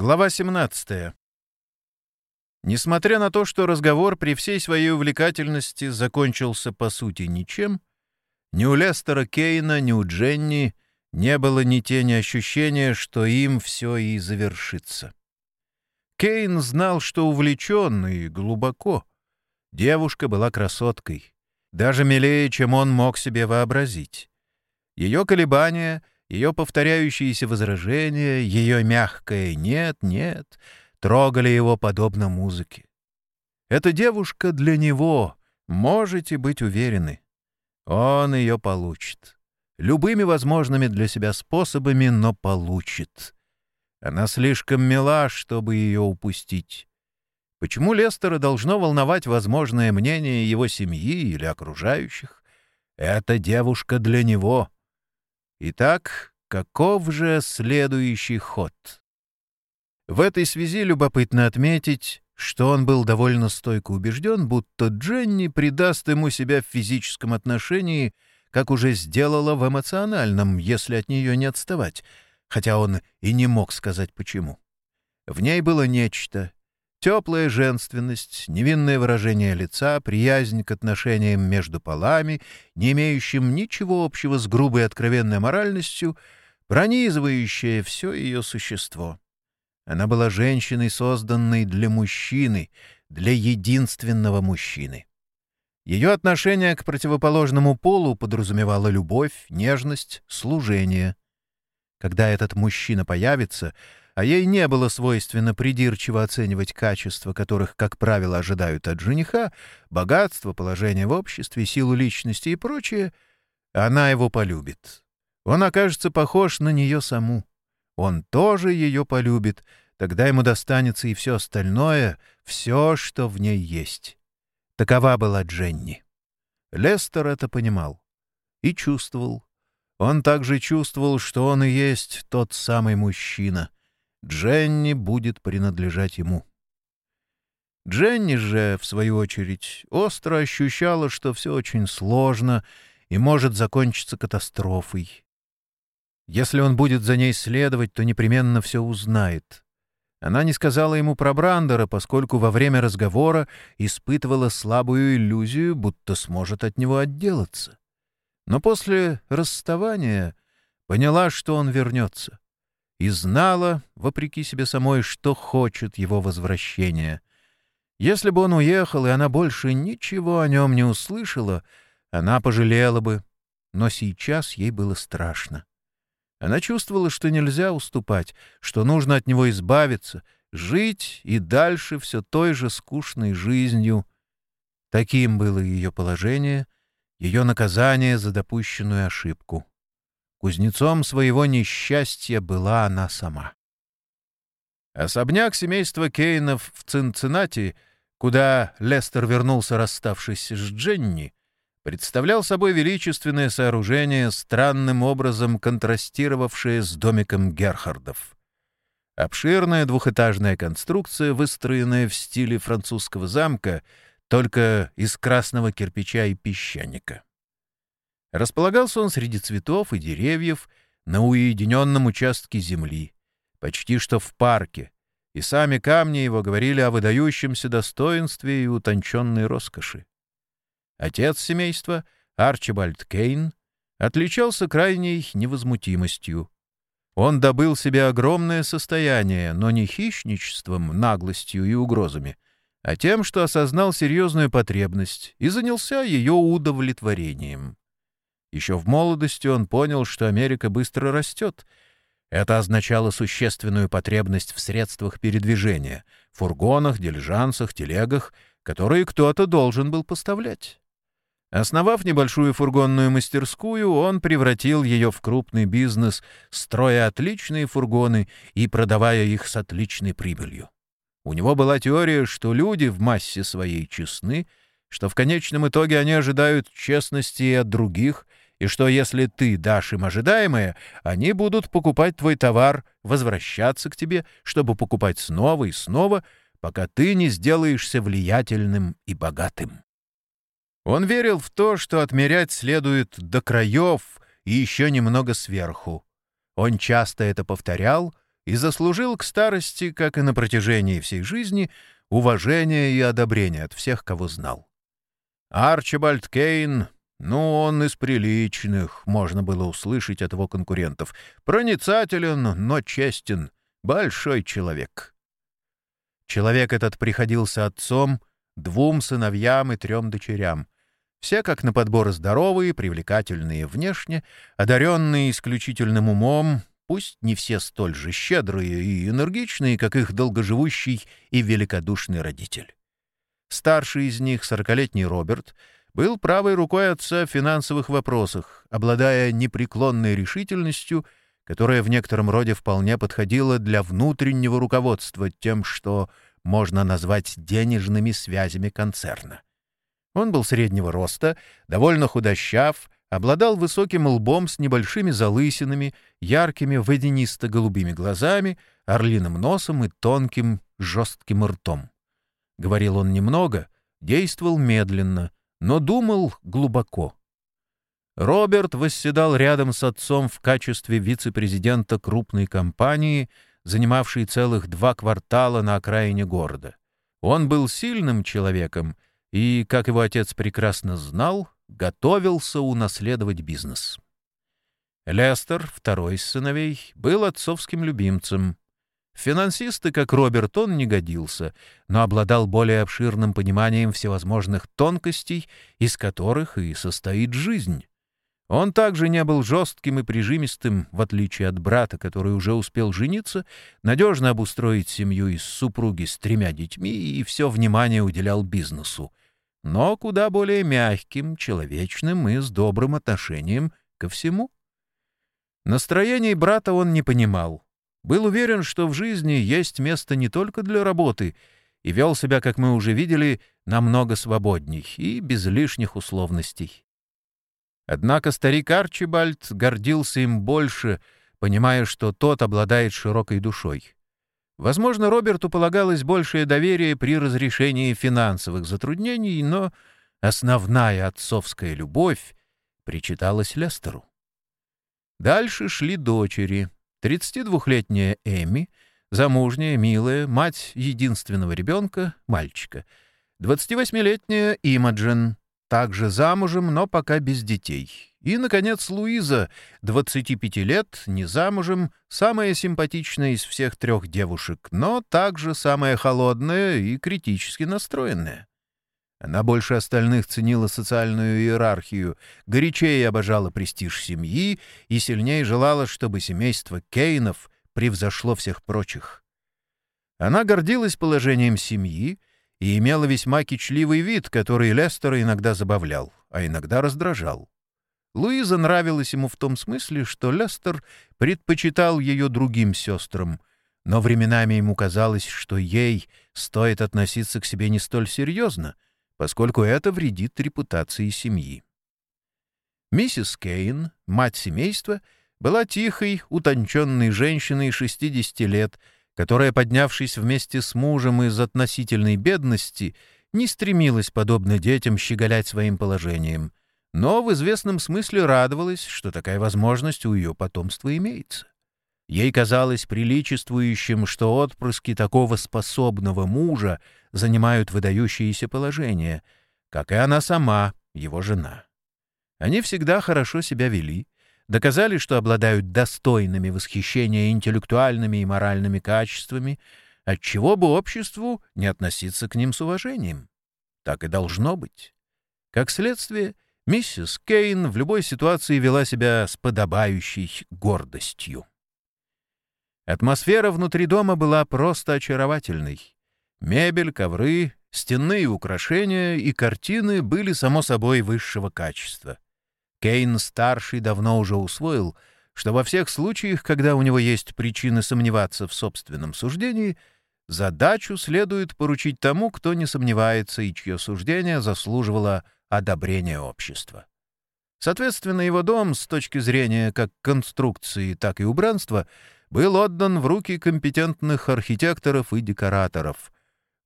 Глава 17. Несмотря на то, что разговор при всей своей увлекательности закончился по сути ничем, ни у Лестера Кейна, ни у Дженни не было ни тени ощущения, что им все и завершится. Кейн знал, что увлечен и глубоко. Девушка была красоткой, даже милее, чем он мог себе вообразить. Ее колебания — ее повторяющиеся возражения, ее мягкое «нет, нет» трогали его подобно музыке. Эта девушка для него, можете быть уверены. Он ее получит. Любыми возможными для себя способами, но получит. Она слишком мила, чтобы ее упустить. Почему Лестера должно волновать возможное мнение его семьи или окружающих? Эта девушка для него — Итак, каков же следующий ход? В этой связи любопытно отметить, что он был довольно стойко убежден, будто Дженни придаст ему себя в физическом отношении, как уже сделала в эмоциональном, если от нее не отставать, хотя он и не мог сказать почему. В ней было нечто, Теплая женственность, невинное выражение лица, приязнь к отношениям между полами, не имеющим ничего общего с грубой откровенной моральностью, пронизывающая все ее существо. Она была женщиной, созданной для мужчины, для единственного мужчины. Ее отношение к противоположному полу подразумевало любовь, нежность, служение. Когда этот мужчина появится — а ей не было свойственно придирчиво оценивать качества, которых, как правило, ожидают от жениха, богатство, положение в обществе, силу личности и прочее, она его полюбит. Он окажется похож на нее саму. Он тоже ее полюбит, тогда ему достанется и все остальное, все, что в ней есть. Такова была Дженни. Лестер это понимал и чувствовал. Он также чувствовал, что он и есть тот самый мужчина — Дженни будет принадлежать ему. Дженни же, в свою очередь, остро ощущала, что все очень сложно и может закончиться катастрофой. Если он будет за ней следовать, то непременно все узнает. Она не сказала ему про Брандера, поскольку во время разговора испытывала слабую иллюзию, будто сможет от него отделаться. Но после расставания поняла, что он вернется и знала, вопреки себе самой, что хочет его возвращения. Если бы он уехал, и она больше ничего о нем не услышала, она пожалела бы, но сейчас ей было страшно. Она чувствовала, что нельзя уступать, что нужно от него избавиться, жить и дальше все той же скучной жизнью. Таким было ее положение, ее наказание за допущенную ошибку. Кузнецом своего несчастья была она сама. Особняк семейства Кейнов в Цинциннати, куда Лестер вернулся, расставшись с Дженни, представлял собой величественное сооружение, странным образом контрастировавшее с домиком Герхардов. Обширная двухэтажная конструкция, выстроенная в стиле французского замка, только из красного кирпича и песчаника. Располагался он среди цветов и деревьев на уединенном участке земли, почти что в парке, и сами камни его говорили о выдающемся достоинстве и утонченной роскоши. Отец семейства, Арчибальд Кейн, отличался крайней невозмутимостью. Он добыл себе огромное состояние, но не хищничеством, наглостью и угрозами, а тем, что осознал серьезную потребность и занялся ее удовлетворением. Еще в молодости он понял, что Америка быстро растет. Это означало существенную потребность в средствах передвижения — фургонах, дилижансах, телегах, которые кто-то должен был поставлять. Основав небольшую фургонную мастерскую, он превратил ее в крупный бизнес, строя отличные фургоны и продавая их с отличной прибылью. У него была теория, что люди в массе своей честны, что в конечном итоге они ожидают честности и от других — и что если ты дашь им ожидаемое, они будут покупать твой товар, возвращаться к тебе, чтобы покупать снова и снова, пока ты не сделаешься влиятельным и богатым. Он верил в то, что отмерять следует до краев и еще немного сверху. Он часто это повторял и заслужил к старости, как и на протяжении всей жизни, уважение и одобрение от всех, кого знал. Арчибальд Кейн, ну, он из приличных, можно было услышать от его конкурентов. Проницателен, но честен, большой человек. Человек этот приходился отцом двум сыновьям и трем дочерям. Все, как на подбор, здоровые, привлекательные внешне, одаренные исключительным умом, пусть не все столь же щедрые и энергичные, как их долгоживущий и великодушный родитель. Старший из них, сорокалетний Роберт, был правой рукой отца в финансовых вопросах, обладая непреклонной решительностью, которая в некотором роде вполне подходила для внутреннего руководства тем, что можно назвать денежными связями концерна. Он был среднего роста, довольно худощав, обладал высоким лбом с небольшими залысинами, яркими водянисто-голубыми глазами, орлиным носом и тонким жестким ртом. Говорил он немного, действовал медленно, но думал глубоко. Роберт восседал рядом с отцом в качестве вице-президента крупной компании, занимавшей целых два квартала на окраине города. Он был сильным человеком и, как его отец прекрасно знал, готовился унаследовать бизнес. Лестер, второй из сыновей, был отцовским любимцем. Финансисты, как Роберт, он не годился, но обладал более обширным пониманием всевозможных тонкостей, из которых и состоит жизнь. Он также не был жестким и прижимистым, в отличие от брата, который уже успел жениться, надежно обустроить семью из супруги с тремя детьми и все внимание уделял бизнесу, но куда более мягким, человечным и с добрым отношением ко всему. Настроений брата он не понимал — был уверен, что в жизни есть место не только для работы, и вел себя, как мы уже видели, намного свободней и без лишних условностей. Однако старик Арчибальд гордился им больше, понимая, что тот обладает широкой душой. Возможно, Роберту полагалось большее доверие при разрешении финансовых затруднений, но основная отцовская любовь причиталась Лестеру. Дальше шли дочери — 32-летняя Эми, замужняя, милая, мать единственного ребенка, мальчика. 28-летняя Имаджин, также замужем, но пока без детей. И, наконец, Луиза, 25 лет, не замужем, самая симпатичная из всех трех девушек, но также самая холодная и критически настроенная. Она больше остальных ценила социальную иерархию, горячее обожала престиж семьи и сильнее желала, чтобы семейство Кейнов превзошло всех прочих. Она гордилась положением семьи и имела весьма кичливый вид, который Лестера иногда забавлял, а иногда раздражал. Луиза нравилась ему в том смысле, что Лестер предпочитал ее другим сестрам, но временами ему казалось, что ей стоит относиться к себе не столь серьезно — поскольку это вредит репутации семьи. Миссис Кейн, мать семейства, была тихой, утонченной женщиной 60 лет, которая, поднявшись вместе с мужем из относительной бедности, не стремилась, подобно детям, щеголять своим положением, но в известном смысле радовалась, что такая возможность у ее потомства имеется. Ей казалось приличествующим, что отпрыски такого способного мужа занимают выдающиеся положения, как и она сама, его жена. Они всегда хорошо себя вели, доказали, что обладают достойными восхищения интеллектуальными и моральными качествами, отчего бы обществу не относиться к ним с уважением. Так и должно быть. Как следствие, миссис Кейн в любой ситуации вела себя с подобающей гордостью. Атмосфера внутри дома была просто очаровательной. Мебель, ковры, стенные украшения и картины были, само собой, высшего качества. Кейн-старший давно уже усвоил, что во всех случаях, когда у него есть причины сомневаться в собственном суждении, задачу следует поручить тому, кто не сомневается и чье суждение заслуживало одобрения общества. Соответственно, его дом, с точки зрения как конструкции, так и убранства — был отдан в руки компетентных архитекторов и декораторов.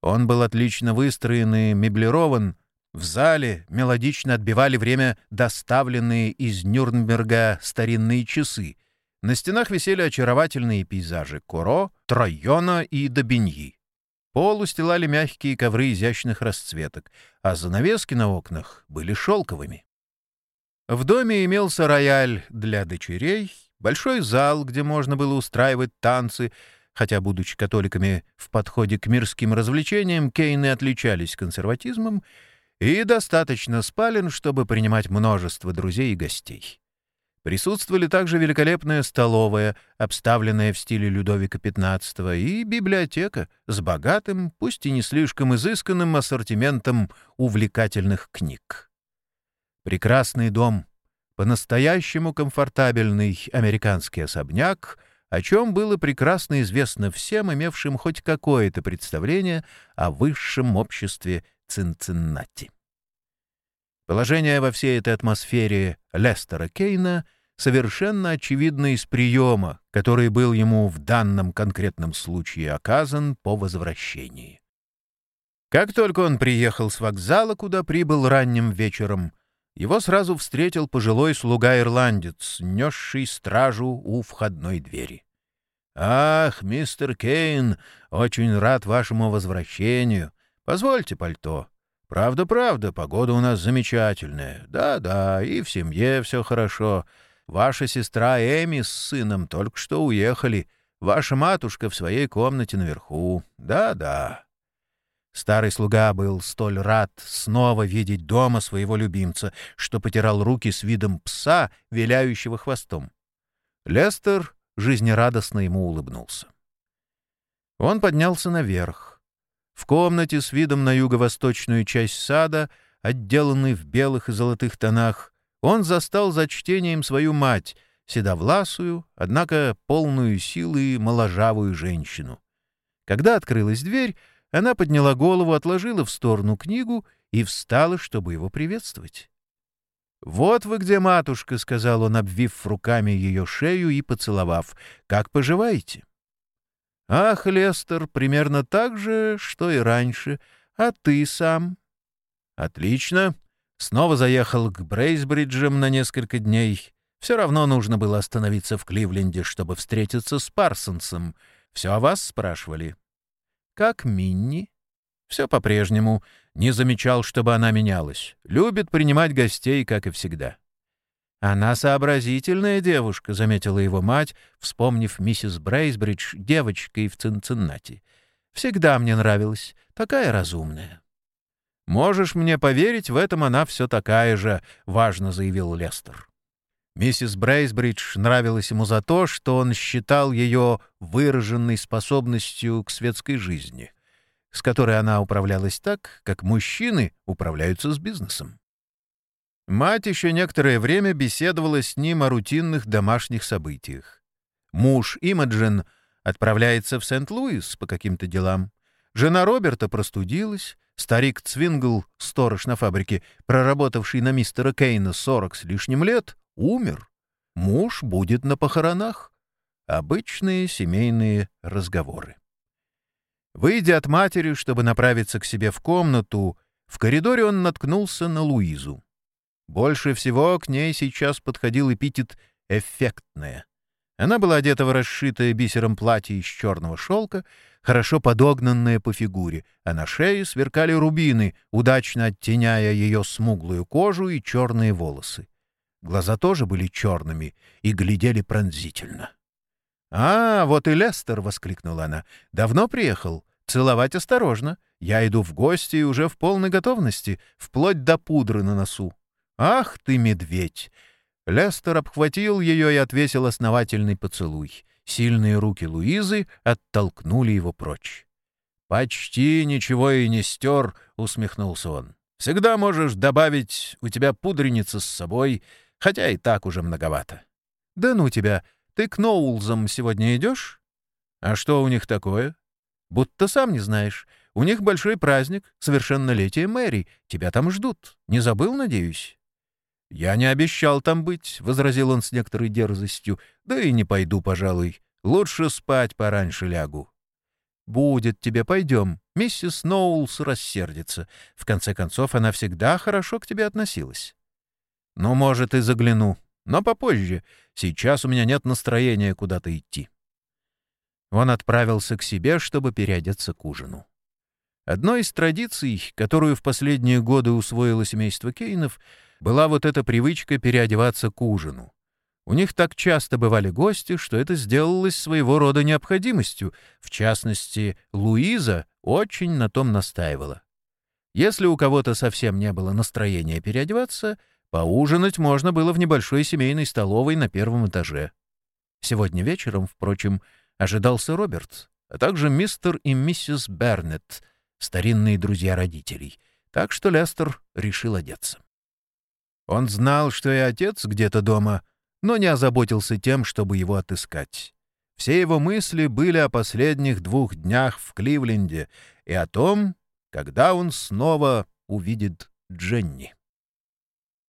Он был отлично выстроен и меблирован. В зале мелодично отбивали время доставленные из Нюрнберга старинные часы, На стенах висели очаровательные пейзажи Куро, Тройона и Добиньи. Пол устилали мягкие ковры изящных расцветок, а занавески на окнах были шелковыми. В доме имелся рояль для дочерей, большой зал, где можно было устраивать танцы, хотя, будучи католиками в подходе к мирским развлечениям, Кейны отличались консерватизмом, и достаточно спален, чтобы принимать множество друзей и гостей. Присутствовали также великолепная столовая, обставленная в стиле Людовика XV, и библиотека с богатым, пусть и не слишком изысканным ассортиментом увлекательных книг. Прекрасный дом, по-настоящему комфортабельный американский особняк, о чем было прекрасно известно всем, имевшим хоть какое-то представление о высшем обществе Цинциннати. Положение во всей этой атмосфере Лестера Кейна совершенно очевидно из приема, который был ему в данном конкретном случае оказан по возвращении. Как только он приехал с вокзала, куда прибыл ранним вечером, его сразу встретил пожилой слуга-ирландец, несший стражу у входной двери. «Ах, мистер Кейн, очень рад вашему возвращению. Позвольте пальто. Правда-правда, погода у нас замечательная. Да-да, и в семье все хорошо. Ваша сестра Эми с сыном только что уехали. Ваша матушка в своей комнате наверху. Да-да». Старый слуга был столь рад снова видеть дома своего любимца, что потирал руки с видом пса, виляющего хвостом. Лестер жизнерадостно ему улыбнулся. Он поднялся наверх. В комнате с видом на юго-восточную часть сада, отделанной в белых и золотых тонах, он застал за чтением свою мать, седовласую, однако полную силы моложавую женщину. Когда открылась дверь, она подняла голову, отложила в сторону книгу и встала, чтобы его приветствовать. «Вот вы где, матушка», — сказал он, обвив руками ее шею и поцеловав. «Как поживаете?» «Ах, Лестер, примерно так же, что и раньше. А ты сам?» «Отлично. Снова заехал к Брейсбриджам на несколько дней. Все равно нужно было остановиться в Кливленде, чтобы встретиться с Парсонсом. Все о вас спрашивали?» Как Минни? Все по-прежнему. Не замечал, чтобы она менялась. Любит принимать гостей, как и всегда. «Она сообразительная девушка», — заметила его мать, вспомнив миссис Брейсбридж девочкой в Цинциннати. «Всегда мне нравилась. Такая разумная». «Можешь мне поверить, в этом она все такая же», — важно заявил Лестер. Миссис Брейсбридж нравилась ему за то, что он считал ее выраженной способностью к светской жизни, с которой она управлялась так, как мужчины управляются с бизнесом. Мать еще некоторое время беседовала с ним о рутинных домашних событиях. Муж Имаджин отправляется в Сент-Луис по каким-то делам. Жена Роберта простудилась, старик Цвингл, сторож на фабрике, проработавший на мистера Кейна сорок с лишним лет, умер. Муж будет на похоронах. Обычные семейные разговоры. Выйдя от матери, чтобы направиться к себе в комнату, в коридоре он наткнулся на Луизу. Больше всего к ней сейчас подходил эпитет «эффектная». Она была одета в расшитое бисером платье из черного шелка, хорошо подогнанное по фигуре, а на шее сверкали рубины, удачно оттеняя ее смуглую кожу и черные волосы. Глаза тоже были черными и глядели пронзительно. «А, вот и Лестер!» — воскликнула она. «Давно приехал? Целовать осторожно. Я иду в гости и уже в полной готовности, вплоть до пудры на носу. Ах ты, медведь!» Лестер обхватил ее и отвесил основательный поцелуй. Сильные руки Луизы оттолкнули его прочь. «Почти ничего и не стер», — усмехнулся он. «Всегда можешь добавить, у тебя пудреница с собой, хотя и так уже многовато. «Да ну тебя! Ты к Ноулзам сегодня идешь?» «А что у них такое?» «Будто сам не знаешь. У них большой праздник, совершеннолетие Мэри. Тебя там ждут. Не забыл, надеюсь?» «Я не обещал там быть», — возразил он с некоторой дерзостью. «Да и не пойду, пожалуй. Лучше спать пораньше лягу». «Будет тебе, пойдем. Миссис Ноулс рассердится. В конце концов, она всегда хорошо к тебе относилась». «Ну, может, и загляну. Но попозже. Сейчас у меня нет настроения куда-то идти». Он отправился к себе, чтобы переодеться к ужину. Одной из традиций, которую в последние годы усвоило семейство Кейнов, была вот эта привычка переодеваться к ужину. У них так часто бывали гости, что это сделалось своего рода необходимостью. В частности, Луиза очень на том настаивала. Если у кого-то совсем не было настроения переодеваться, поужинать можно было в небольшой семейной столовой на первом этаже. Сегодня вечером, впрочем, ожидался Роберт, а также мистер и миссис Бернетт, старинные друзья родителей, так что Лестер решил одеться. Он знал, что и отец где-то дома, но не озаботился тем, чтобы его отыскать. Все его мысли были о последних двух днях в Кливленде и о том, когда он снова увидит Дженни.